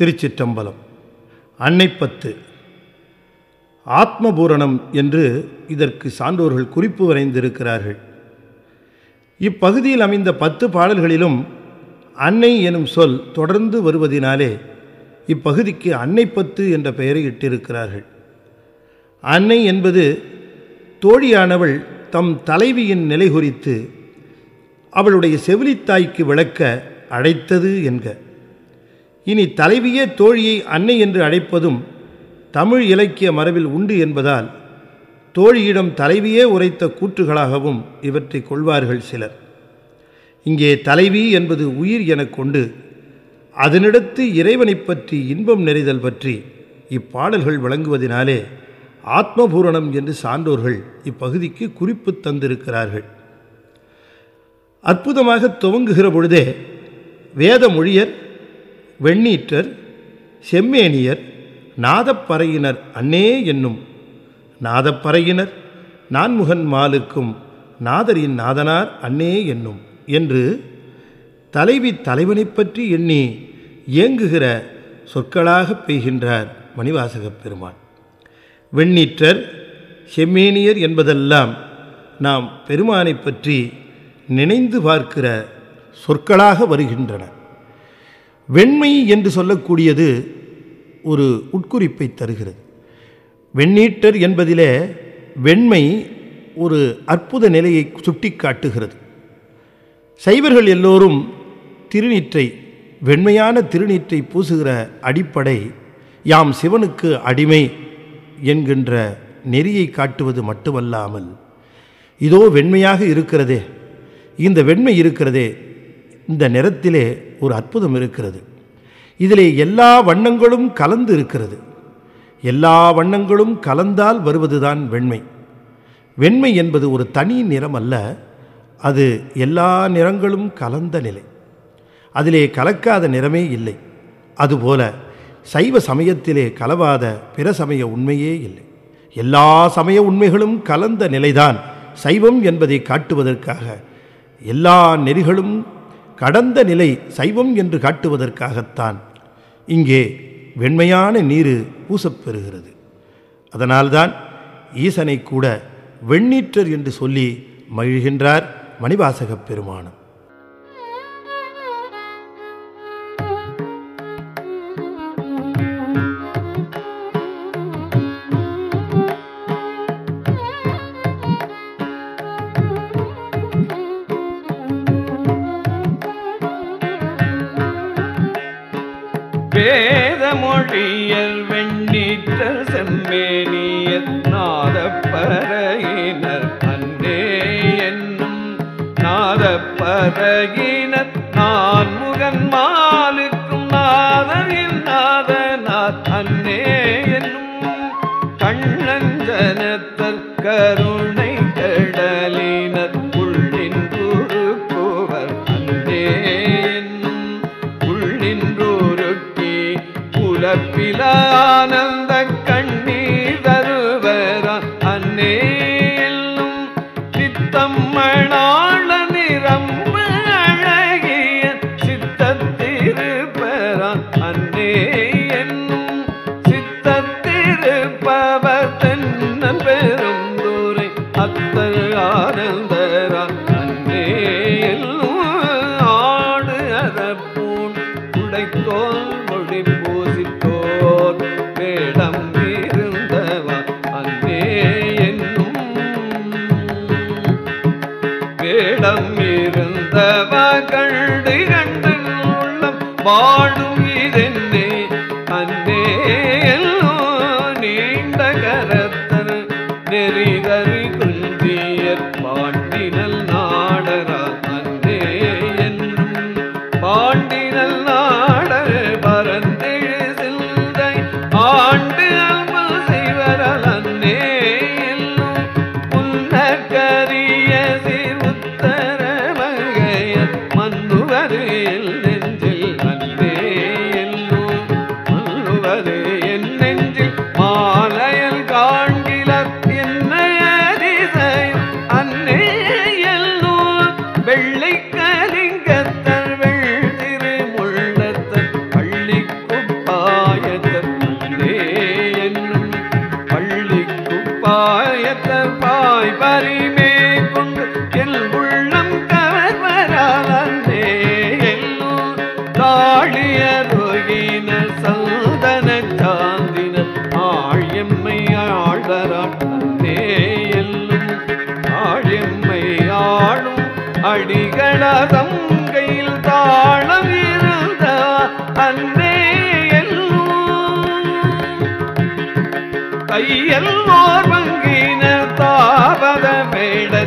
திருச்சிற்றம்பலம். அன்னைப்பத்து. ஆத்மபூரணம் என்று இதற்கு சான்றோர்கள் குறிப்பு வரைந்திருக்கிறார்கள். இப்பகுதியில் அமைந்த பத்து பாடல்களிலும் அன்னை எனும் சொல் தொடர்ந்து வருவதினாலே இப்பகுதிக்கு அன்னைப்பத்து என்ற பெயரை இட்டிருக்கிறார்கள். அன்னை என்பது தோழியானவள் தம் தலைவியின் நிலை குறித்து அவளுடைய செவிலித்தாய்க்கு விளக்க அழைத்தது என்க. இனி தலைவியே தோழியை அன்னை என்று அழைப்பதும் தமிழ் இலக்கிய மரபில் உண்டு என்பதால் தோழியிடம் தலைவியே உரைத்த கூற்றுகளாகவும் இவற்றை கொள்வார்கள் சிலர். இங்கே தலைவி என்பது உயிர் எனக் கொண்டு அதனிடத்து இறைவனைப் பற்றி இன்பம் நெறிதல் பற்றி இப்பாடல்கள் விளங்குவதினாலே ஆத்மபூரணம் என்று சான்றோர்கள் இப்பகுதிக்கு குறிப்பு தந்திருக்கிறார்கள். அற்புதமாக துவங்குகிற பொழுதே வேத மொழியர் வெண்ணீற்றர் செம்மேனியர் நாதப்பறையினர் அன்னே என்னும். நாதப்பறையினர் நான்முகன் மாலுக்கும் நாதரின் நாதனார் அன்னே என்னும் என்று தலைவி தலைவனைப் பற்றி எண்ணி இயங்குகிற சொற்களாக பெய்கின்றார் மணிவாசகப் பெருமான். வெண்ணீற்றர் செம்மேனியர் என்பதெல்லாம் நாம் பெருமானை பற்றி நினைந்து பார்க்கிற சொற்களாக வருகின்றன. வெண்மை என்று சொல்லக்கூடியது ஒரு உட்குறிப்பை தருகிறது. வெண்ணீட்டர் என்பதிலே வெண்மை ஒரு அற்புத நிலையை சுட்டி காட்டுகிறது சைவர்கள் எல்லோரும் திருநீற்றை வெண்மையான திருநீற்றை பூசுகிற அடிப்படை யாம் சிவனுக்கு அடிமை என்கின்ற நெறியை காட்டுவது மட்டுமல்லாமல் இதோ வெண்மையாக இருக்கிறதே இந்த வெண்மை இருக்கிறதே இந்த நிறத்திலே ஒரு அற்புதம் இருக்கிறது. இதிலே எல்லா வண்ணங்களும் கலந்து இருக்கிறது. எல்லா வண்ணங்களும் கலந்தால் வருவதுதான் வெண்மை. வெண்மை என்பது ஒரு தனி நிறம் அல்ல அது எல்லா நிறங்களும் கலந்த நிலை. அதிலே கலக்காத நிறமே இல்லை. அதுபோல சைவ சமயத்திலே கலவாத பிற சமய உண்மையே இல்லை. எல்லா சமய உண்மைகளும் கலந்த நிலைதான் சைவம் என்பதை காட்டுவதற்காக எல்லா நெறிகளும் கடந்த நிலை சைவம் என்று காட்டுவதற்காகத்தான். இங்கே வெண்மையான நீரு பூசப்பெறுகிறது. அதனால்தான் ஈசனை கூட வெண்ணீற்றர் என்று சொல்லி மகிழ்கின்றார் மணிவாசகப் பெருமானம். வேதமொழியல் வெண்ணீற்றல் செம்மேனியர் நாதப்பறையினர் அன்னே என்னும் நாதப்பறையினர் நான் முகன் மாலுக்கும் நாதனில் நாதனார் அன்னே என்னும் கண்ணஞ்சனத்தற்கரும் ஆனந்த கண்ணீர் தருவரா அன்னேலும் எல்லும் சித்தம்மணாள நிரம்பு அழகிய சித்தத்திருப்பரா அன்னே என்னும் சித்தத்திருப்பவர் தென்னன் பெரும் தூரை அத்தல் ஆனந்தரா வாழும் இதென்னே? அன்னே நீண்ட கரத்தர் நெறிதறி குந்தியற் பாண்டினல் நாடரா அன்னே என்னும் பாண்டினல் நாடர் பரந்தெழு சிந்தை ஆண்டு அல்பு செய்வரல் அன்னே எல்லும் புன்னகரிய சீர்வுத்தர வகையர் மன்னுவது கருத்த பாய் பரிமே கொண்டு என் உள்ளம் கவர்வராலே எல்லோர் தாழிய ரோகின சந்தன சாந்தின ஆழியம்மை ஆழ்வராட்டே எல்லும் ஆழியம்மை ஆளும் அடிகளதம் தாழம் இருந்த அன்னை கையல் ஓர் மேட